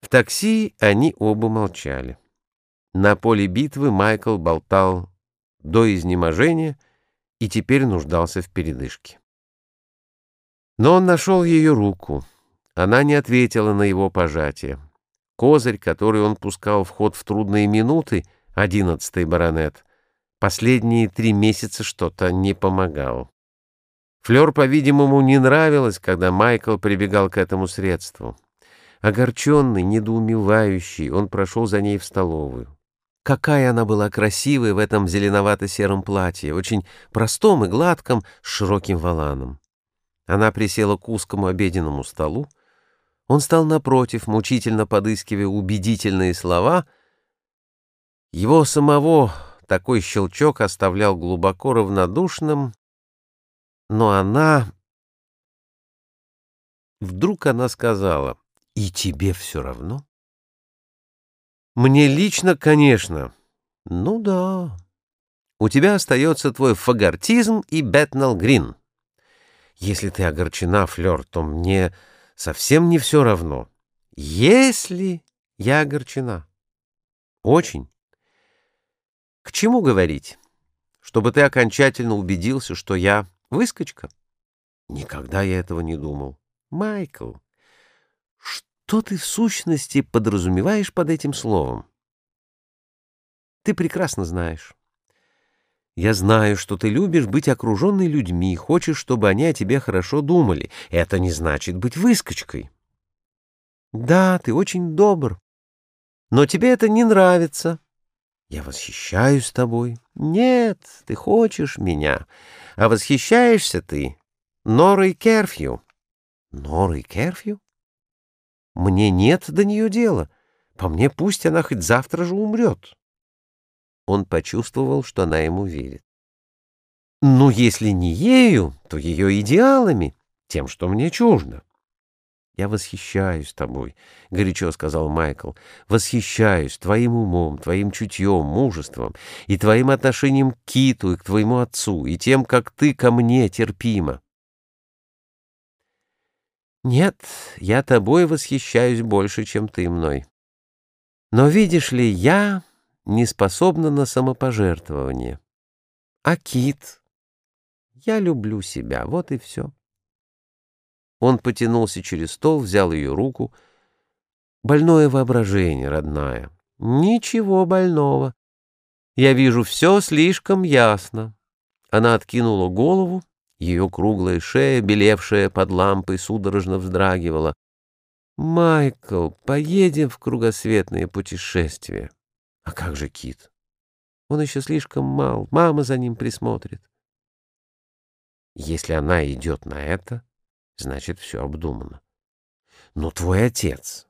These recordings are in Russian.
В такси они оба молчали. На поле битвы Майкл болтал до изнеможения и теперь нуждался в передышке. Но он нашел ее руку. Она не ответила на его пожатие. Козырь, который он пускал в ход в трудные минуты, одиннадцатый баронет, последние три месяца что-то не помогал. Флёр, по-видимому, не нравилось, когда Майкл прибегал к этому средству. Огорченный, недоумевающий, он прошел за ней в столовую. Какая она была красивая в этом зеленовато-сером платье, очень простом и гладком, с широким воланом. Она присела к узкому обеденному столу. Он стал напротив, мучительно подыскивая убедительные слова. Его самого такой щелчок оставлял глубоко равнодушным, но она... Вдруг она сказала, «И тебе все равно?» «Мне лично, конечно». «Ну да. У тебя остается твой фагортизм и Бэтнелл Грин. Если ты огорчена, Флёр, то мне совсем не все равно. Если я огорчена. Очень. К чему говорить? Чтобы ты окончательно убедился, что я Выскочка? Никогда я этого не думал. Майкл, что ты в сущности подразумеваешь под этим словом? Ты прекрасно знаешь. Я знаю, что ты любишь быть окруженной людьми, хочешь, чтобы они о тебе хорошо думали. Это не значит быть выскочкой. Да, ты очень добр, но тебе это не нравится. Я восхищаюсь тобой. Нет, ты хочешь меня, а восхищаешься ты Норой Керфью. Норой Керфью? Мне нет до нее дела. По мне пусть она хоть завтра же умрет. Он почувствовал, что она ему верит. Ну, если не ею, то ее идеалами, тем, что мне чуждо. «Я восхищаюсь тобой», — горячо сказал Майкл. «Восхищаюсь твоим умом, твоим чутьем, мужеством и твоим отношением к Киту и к твоему отцу, и тем, как ты ко мне терпима». «Нет, я тобой восхищаюсь больше, чем ты мной. Но видишь ли, я не способна на самопожертвование. А Кит? Я люблю себя, вот и все». Он потянулся через стол, взял ее руку. Больное воображение, родная. Ничего больного. Я вижу все слишком ясно. Она откинула голову, ее круглая шея, белевшая под лампой, судорожно вздрагивала. «Майкл, поедем в кругосветное путешествие». «А как же Кит?» «Он еще слишком мал, мама за ним присмотрит». «Если она идет на это...» Значит, все обдумано. Но твой отец...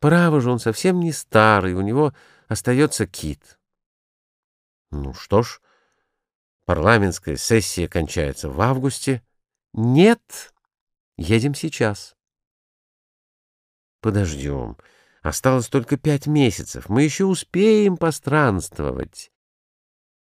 Право же, он совсем не старый, у него остается кит. Ну что ж, парламентская сессия кончается в августе. Нет, едем сейчас. Подождем. Осталось только пять месяцев. Мы еще успеем постранствовать.